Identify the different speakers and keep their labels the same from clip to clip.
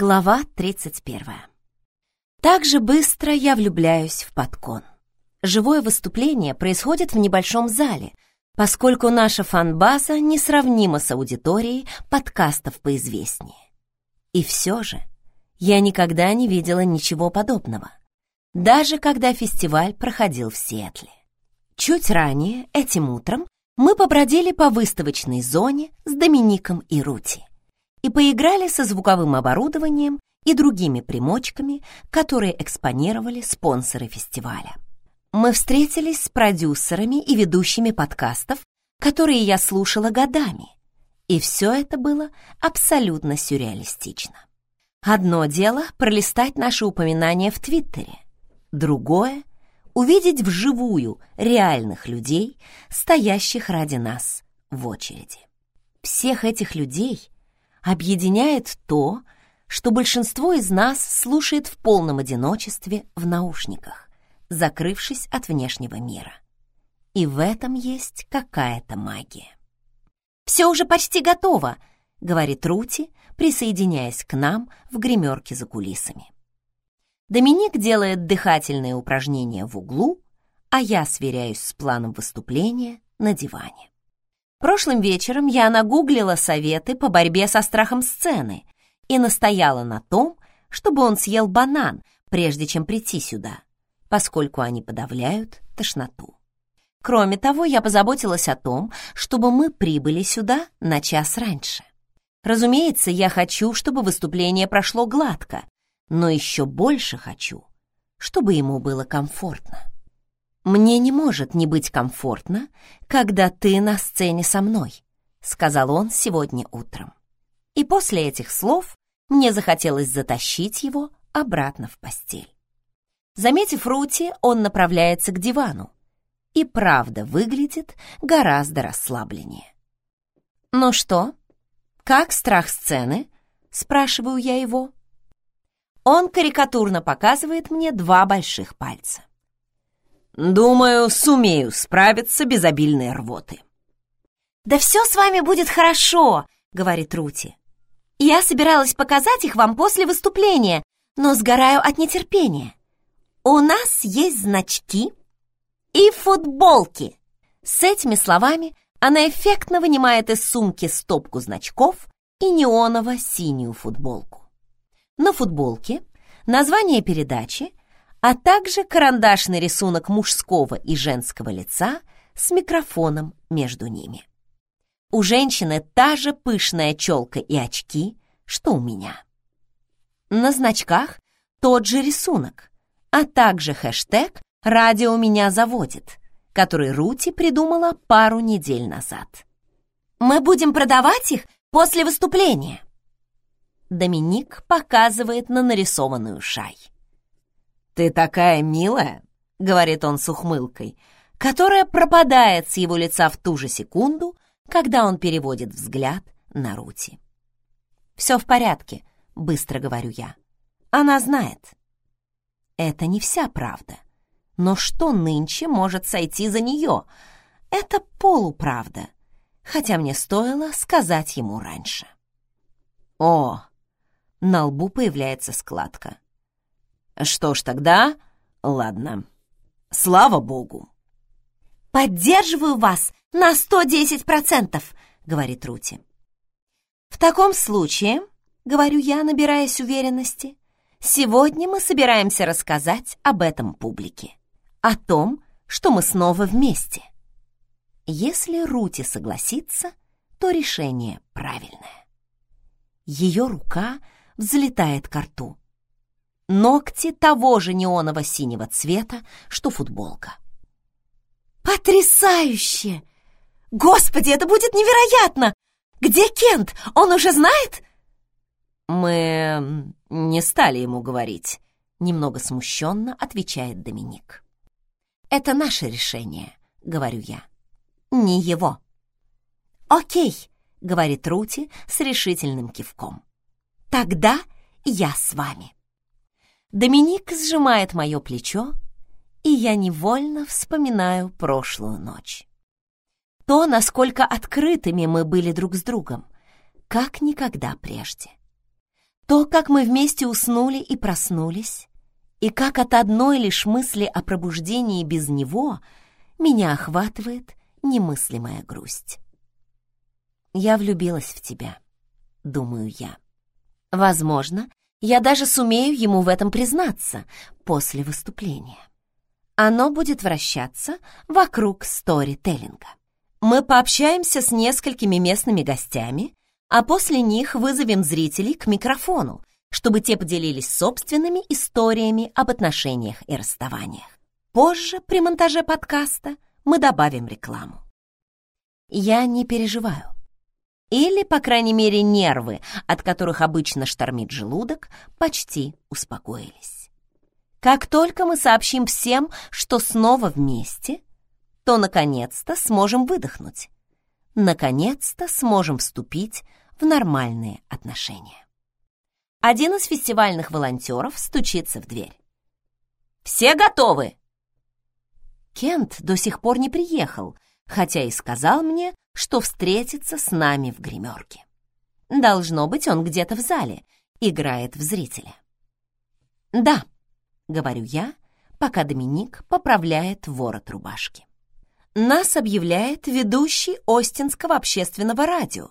Speaker 1: Глава 31. Так же быстро я влюбляюсь в подкон. Живое выступление происходит в небольшом зале, поскольку наша фанбаза несравнима с аудиторией подкастов поизвестнее. И все же я никогда не видела ничего подобного, даже когда фестиваль проходил в Сиэтле. Чуть ранее, этим утром, мы побродили по выставочной зоне с Домиником и Рути и поиграли со звуковым оборудованием и другими примочками, которые экспонировали спонсоры фестиваля. Мы встретились с продюсерами и ведущими подкастов, которые я слушала годами, и все это было абсолютно сюрреалистично. Одно дело — пролистать наши упоминания в Твиттере, другое — увидеть вживую реальных людей, стоящих ради нас в очереди. Всех этих людей — объединяет то, что большинство из нас слушает в полном одиночестве в наушниках, закрывшись от внешнего мира. И в этом есть какая-то магия. «Все уже почти готово», — говорит Рути, присоединяясь к нам в гримерке за кулисами. Доминик делает дыхательные упражнения в углу, а я сверяюсь с планом выступления на диване. Прошлым вечером я нагуглила советы по борьбе со страхом сцены и настояла на том, чтобы он съел банан, прежде чем прийти сюда, поскольку они подавляют тошноту. Кроме того, я позаботилась о том, чтобы мы прибыли сюда на час раньше. Разумеется, я хочу, чтобы выступление прошло гладко, но еще больше хочу, чтобы ему было комфортно. «Мне не может не быть комфортно, когда ты на сцене со мной», — сказал он сегодня утром. И после этих слов мне захотелось затащить его обратно в постель. Заметив Рути, он направляется к дивану и правда выглядит гораздо расслабленнее. «Ну что, как страх сцены?» — спрашиваю я его. Он карикатурно показывает мне два больших пальца. Думаю, сумею справиться без обильной рвоты. «Да все с вами будет хорошо», — говорит Рути. «Я собиралась показать их вам после выступления, но сгораю от нетерпения. У нас есть значки и футболки». С этими словами она эффектно вынимает из сумки стопку значков и неоново-синюю футболку. На футболке название передачи а также карандашный рисунок мужского и женского лица с микрофоном между ними. У женщины та же пышная челка и очки, что у меня. На значках тот же рисунок, а также хэштег «Радио меня заводит», который Рути придумала пару недель назад. «Мы будем продавать их после выступления». Доминик показывает на нарисованную шай. «Ты такая милая», — говорит он с ухмылкой, которая пропадает с его лица в ту же секунду, когда он переводит взгляд на Рути. «Все в порядке», — быстро говорю я. «Она знает». Это не вся правда. Но что нынче может сойти за нее? Это полуправда, хотя мне стоило сказать ему раньше. О, на лбу появляется складка. Что ж тогда, ладно. Слава богу. «Поддерживаю вас на 110%, — говорит Рути. «В таком случае, — говорю я, набираясь уверенности, — сегодня мы собираемся рассказать об этом публике, о том, что мы снова вместе. Если Рути согласится, то решение правильное. Ее рука взлетает к рту ногти того же неоново-синего цвета, что футболка. «Потрясающе! Господи, это будет невероятно! Где Кент? Он уже знает?» «Мы не стали ему говорить», — немного смущенно отвечает Доминик. «Это наше решение», — говорю я, — «не его». «Окей», — говорит Рути с решительным кивком. «Тогда я с вами». Доминик сжимает мое плечо, и я невольно вспоминаю прошлую ночь. То, насколько открытыми мы были друг с другом, как никогда прежде. То, как мы вместе уснули и проснулись, и как от одной лишь мысли о пробуждении без него меня охватывает немыслимая грусть. Я влюбилась в тебя, думаю я. Возможно, я даже сумею ему в этом признаться после выступления. Оно будет вращаться вокруг сторителлинга. Мы пообщаемся с несколькими местными гостями, а после них вызовем зрителей к микрофону, чтобы те поделились собственными историями об отношениях и расставаниях. Позже, при монтаже подкаста, мы добавим рекламу. Я не переживаю. Или, по крайней мере, нервы, от которых обычно штормит желудок, почти успокоились. Как только мы сообщим всем, что снова вместе, то, наконец-то, сможем выдохнуть. Наконец-то сможем вступить в нормальные отношения. Один из фестивальных волонтеров стучится в дверь. «Все готовы?» Кент до сих пор не приехал, хотя и сказал мне, что встретится с нами в гримерке. Должно быть, он где-то в зале, играет в зрителя. «Да», — говорю я, пока Доминик поправляет ворот рубашки. Нас объявляет ведущий Остинского общественного радио,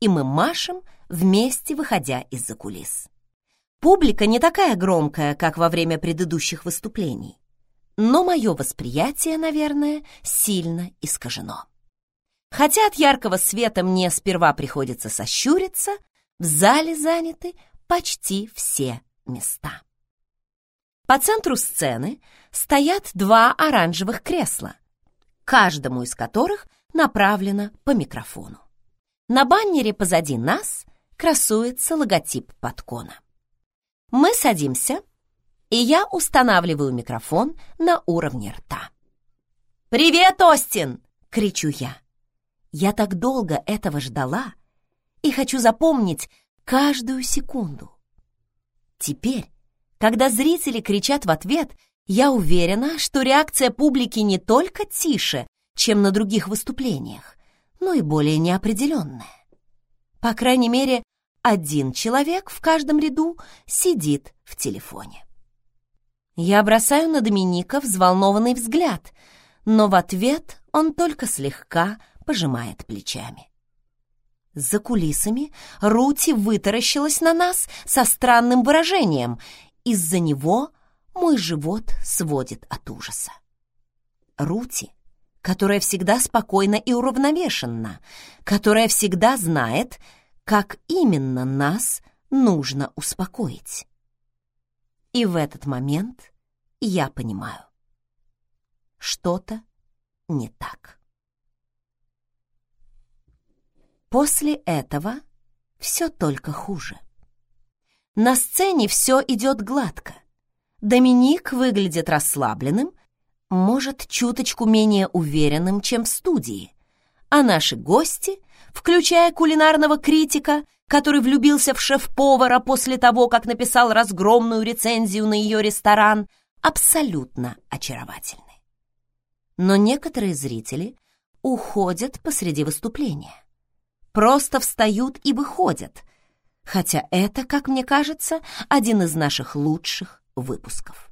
Speaker 1: и мы машем, вместе выходя из-за кулис. Публика не такая громкая, как во время предыдущих выступлений, но мое восприятие, наверное, сильно искажено. Хотя от яркого света мне сперва приходится сощуриться, в зале заняты почти все места. По центру сцены стоят два оранжевых кресла, каждому из которых направлено по микрофону. На баннере позади нас красуется логотип подкона. Мы садимся, и я устанавливаю микрофон на уровне рта. «Привет, Остин!» — кричу я. Я так долго этого ждала и хочу запомнить каждую секунду. Теперь, когда зрители кричат в ответ, я уверена, что реакция публики не только тише, чем на других выступлениях, но и более неопределенная. По крайней мере, один человек в каждом ряду сидит в телефоне. Я бросаю на Доминика взволнованный взгляд, но в ответ он только слегка пожимает плечами. За кулисами Рути вытаращилась на нас со странным выражением. Из-за него мой живот сводит от ужаса. Рути, которая всегда спокойна и уравновешенна, которая всегда знает, как именно нас нужно успокоить. И в этот момент я понимаю, что-то не так. После этого все только хуже. На сцене все идет гладко. Доминик выглядит расслабленным, может, чуточку менее уверенным, чем в студии, а наши гости, включая кулинарного критика, который влюбился в шеф-повара после того, как написал разгромную рецензию на ее ресторан, абсолютно очаровательны. Но некоторые зрители уходят посреди выступления просто встают и выходят, хотя это, как мне кажется, один из наших лучших выпусков.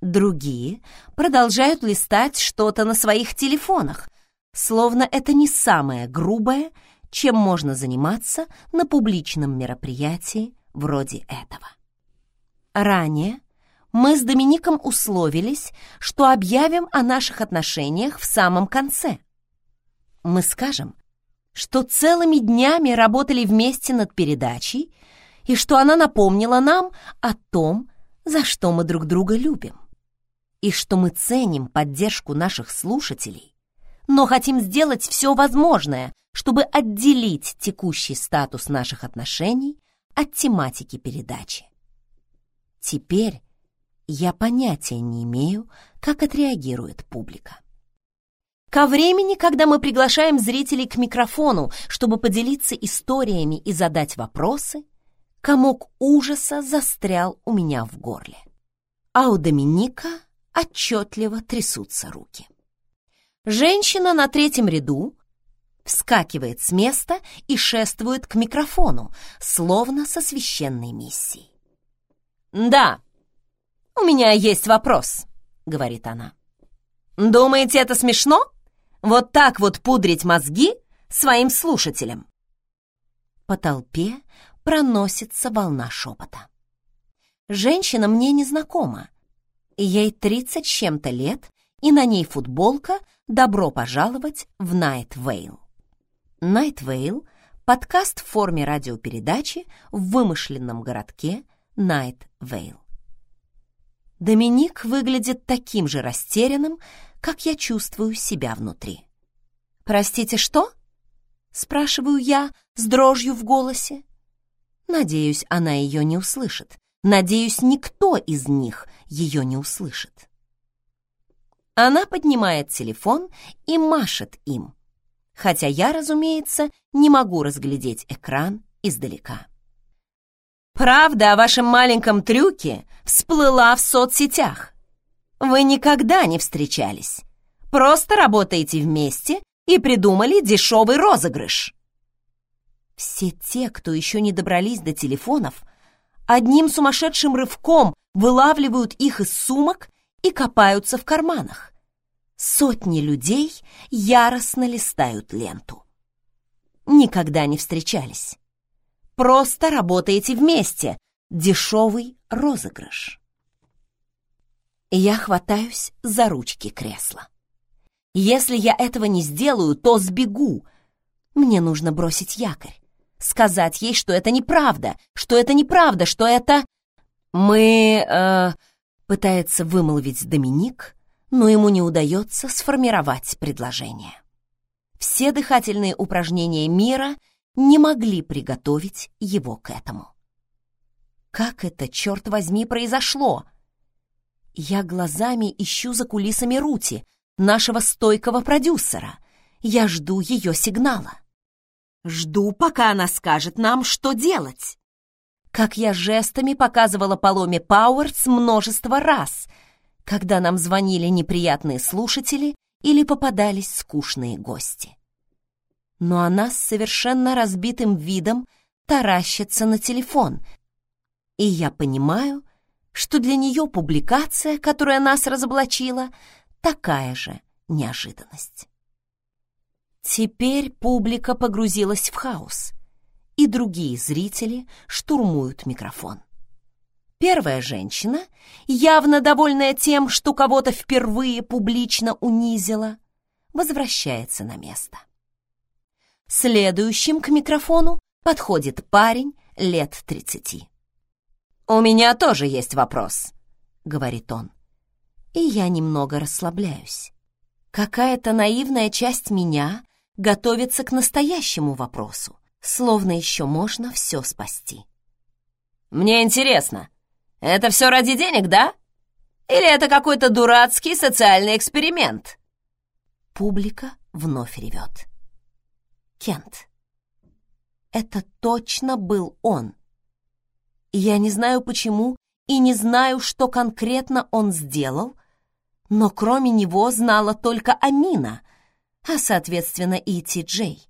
Speaker 1: Другие продолжают листать что-то на своих телефонах, словно это не самое грубое, чем можно заниматься на публичном мероприятии вроде этого. Ранее мы с Домиником условились, что объявим о наших отношениях в самом конце. Мы скажем, что целыми днями работали вместе над передачей и что она напомнила нам о том, за что мы друг друга любим, и что мы ценим поддержку наших слушателей, но хотим сделать все возможное, чтобы отделить текущий статус наших отношений от тематики передачи. Теперь я понятия не имею, как отреагирует публика. Ко времени, когда мы приглашаем зрителей к микрофону, чтобы поделиться историями и задать вопросы, комок ужаса застрял у меня в горле. А у Доминика отчетливо трясутся руки. Женщина на третьем ряду, вскакивает с места и шествует к микрофону, словно со священной миссией. «Да, у меня есть вопрос», — говорит она. «Думаете, это смешно? Вот так вот пудрить мозги своим слушателям?» По толпе проносится волна шепота. Женщина мне незнакома. Ей тридцать чем-то лет, и на ней футболка «Добро пожаловать в Найт Вейл». Найт Вейл — подкаст в форме радиопередачи в вымышленном городке Найт Вейл. Доминик выглядит таким же растерянным, как я чувствую себя внутри. «Простите, что?» — спрашиваю я с дрожью в голосе. Надеюсь, она ее не услышит. Надеюсь, никто из них ее не услышит. Она поднимает телефон и машет им, хотя я, разумеется, не могу разглядеть экран издалека. Правда о вашем маленьком трюке всплыла в соцсетях. Вы никогда не встречались. Просто работаете вместе и придумали дешевый розыгрыш. Все те, кто еще не добрались до телефонов, одним сумасшедшим рывком вылавливают их из сумок и копаются в карманах. Сотни людей яростно листают ленту. Никогда не встречались. Просто работаете вместе. Дешевый розыгрыш. Я хватаюсь за ручки кресла. Если я этого не сделаю, то сбегу. Мне нужно бросить якорь сказать ей, что это неправда, что это неправда, что это... Мы... Э, пытается вымолвить Доминик, но ему не удается сформировать предложение. Все дыхательные упражнения мира не могли приготовить его к этому. Как это, черт возьми, произошло? Я глазами ищу за кулисами Рути, нашего стойкого продюсера. Я жду ее сигнала. Жду, пока она скажет нам, что делать. Как я жестами показывала Паломе Пауэрс множество раз, когда нам звонили неприятные слушатели или попадались скучные гости. Но она с совершенно разбитым видом таращится на телефон, и я понимаю, что для нее публикация, которая нас разоблачила, такая же неожиданность. Теперь публика погрузилась в хаос, и другие зрители штурмуют микрофон. Первая женщина, явно довольная тем, что кого-то впервые публично унизила, возвращается на место. Следующим к микрофону подходит парень лет тридцати. «У меня тоже есть вопрос», — говорит он. И я немного расслабляюсь. Какая-то наивная часть меня готовится к настоящему вопросу, словно еще можно все спасти. «Мне интересно, это все ради денег, да? Или это какой-то дурацкий социальный эксперимент?» Публика вновь ревет. Кент. Это точно был он. Я не знаю почему и не знаю, что конкретно он сделал, но кроме него знала только Амина, а, соответственно, и Ти-Джей.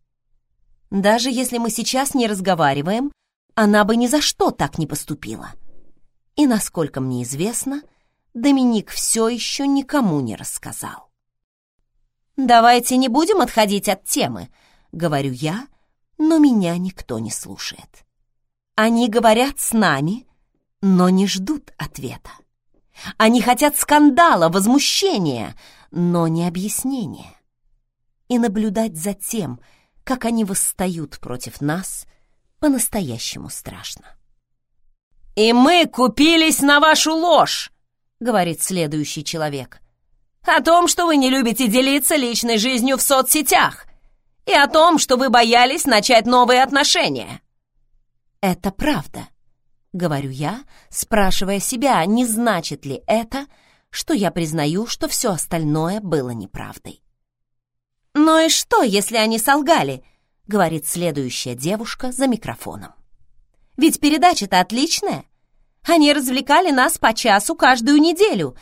Speaker 1: Даже если мы сейчас не разговариваем, она бы ни за что так не поступила. И, насколько мне известно, Доминик все еще никому не рассказал. «Давайте не будем отходить от темы», — говорю я, но меня никто не слушает. Они говорят с нами, но не ждут ответа. Они хотят скандала, возмущения, но не объяснения и наблюдать за тем, как они восстают против нас, по-настоящему страшно. «И мы купились на вашу ложь!» — говорит следующий человек. «О том, что вы не любите делиться личной жизнью в соцсетях, и о том, что вы боялись начать новые отношения». «Это правда», — говорю я, спрашивая себя, не значит ли это, что я признаю, что все остальное было неправдой. «Ну и что, если они солгали?» — говорит следующая девушка за микрофоном. «Ведь передача-то отличная. Они развлекали нас по часу каждую неделю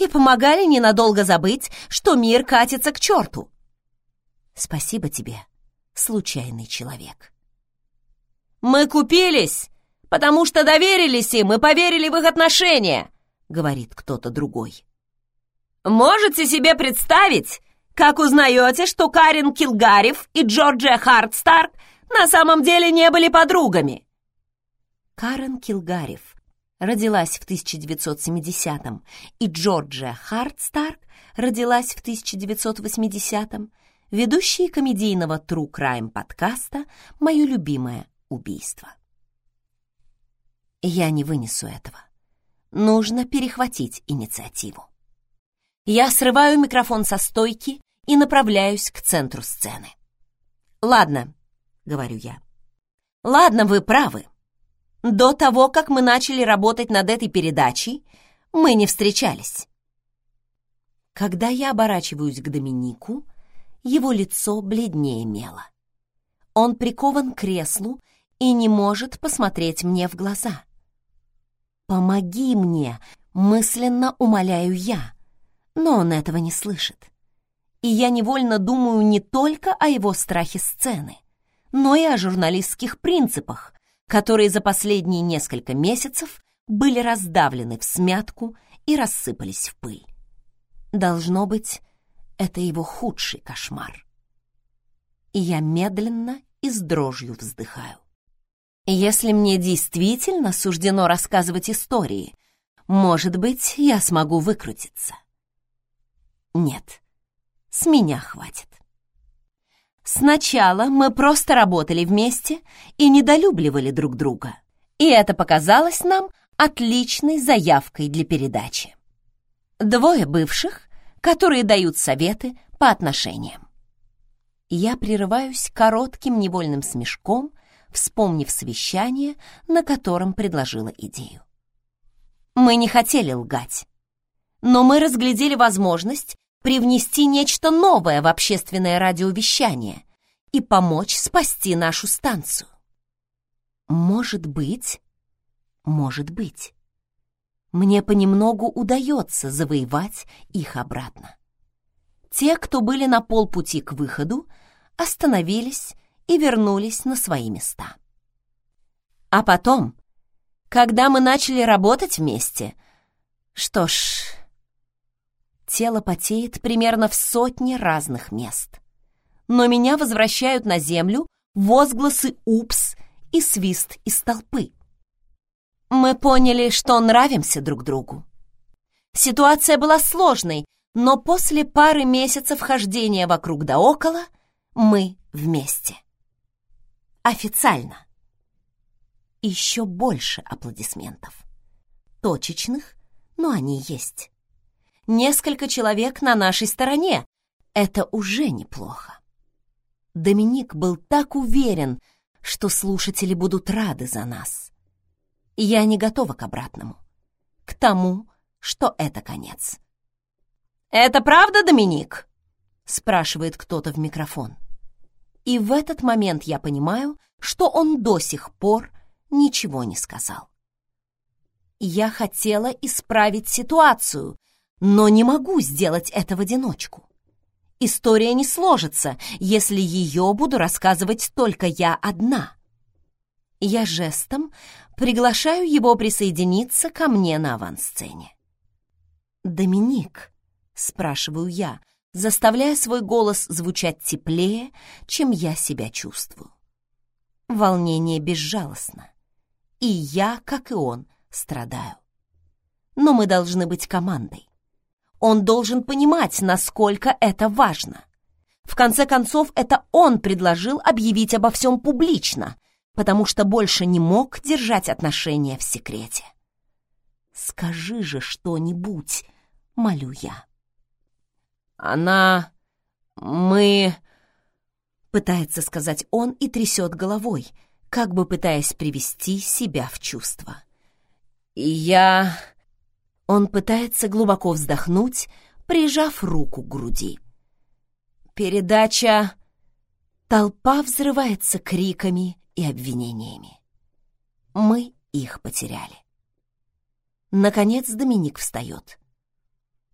Speaker 1: и помогали ненадолго забыть, что мир катится к черту». «Спасибо тебе», случайный человек. «Мы купились, потому что доверились им и поверили в их отношения», — говорит кто-то другой. «Можете себе представить, как узнаете, что Карин Килгарев и Джорджия Хартстарк на самом деле не были подругами?» Карен Килгарев родилась в 1970-м, и Джорджия Хартстарк родилась в 1980-м, ведущие комедийного True Crime подкаста «Мое любимое убийство». Я не вынесу этого. Нужно перехватить инициативу. Я срываю микрофон со стойки и направляюсь к центру сцены. «Ладно», — говорю я. «Ладно, вы правы. До того, как мы начали работать над этой передачей, мы не встречались». Когда я оборачиваюсь к Доминику, его лицо бледнее мела. Он прикован к креслу и не может посмотреть мне в глаза. «Помоги мне!» — мысленно умоляю я, но он этого не слышит. И я невольно думаю не только о его страхе сцены, но и о журналистских принципах, которые за последние несколько месяцев были раздавлены в смятку и рассыпались в пыль. Должно быть, это его худший кошмар. И я медленно и с дрожью вздыхаю. Если мне действительно суждено рассказывать истории, может быть, я смогу выкрутиться. Нет, с меня хватит. Сначала мы просто работали вместе и недолюбливали друг друга. И это показалось нам отличной заявкой для передачи. Двое бывших, которые дают советы по отношениям. Я прерываюсь коротким невольным смешком, вспомнив совещание, на котором предложила идею. Мы не хотели лгать, но мы разглядели возможность привнести нечто новое в общественное радиовещание и помочь спасти нашу станцию. Может быть, может быть мне понемногу удается завоевать их обратно. Те, кто были на полпути к выходу, остановились и вернулись на свои места. А потом, когда мы начали работать вместе, что ж, тело потеет примерно в сотне разных мест. Но меня возвращают на землю возгласы «Упс» и свист из толпы. Мы поняли, что нравимся друг другу. Ситуация была сложной, но после пары месяцев хождения вокруг да около мы вместе. Официально. Еще больше аплодисментов. Точечных, но они есть. Несколько человек на нашей стороне. Это уже неплохо. Доминик был так уверен, что слушатели будут рады за нас. Я не готова к обратному. К тому, что это конец. «Это правда, Доминик?» — спрашивает кто-то в микрофон. И в этот момент я понимаю, что он до сих пор ничего не сказал. Я хотела исправить ситуацию, но не могу сделать это в одиночку. История не сложится, если ее буду рассказывать только я одна. Я жестом приглашаю его присоединиться ко мне на авансцене. «Доминик», — спрашиваю я, заставляя свой голос звучать теплее, чем я себя чувствую. Волнение безжалостно, и я, как и он, страдаю. Но мы должны быть командой. Он должен понимать, насколько это важно. В конце концов, это он предложил объявить обо всем публично, потому что больше не мог держать отношения в секрете. «Скажи же что-нибудь», — молю я.
Speaker 2: «Она... мы...»
Speaker 1: Пытается сказать он и трясет головой, как бы пытаясь привести себя в чувство.
Speaker 2: «Я...»
Speaker 1: Он пытается глубоко вздохнуть, прижав руку к груди. «Передача...» Толпа взрывается криками и обвинениями. Мы их потеряли. Наконец Доминик встает.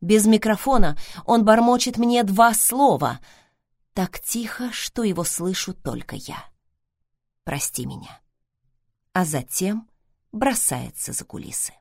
Speaker 1: Без микрофона он бормочет мне два слова, так тихо, что его слышу только я. Прости меня. А затем бросается за кулисы.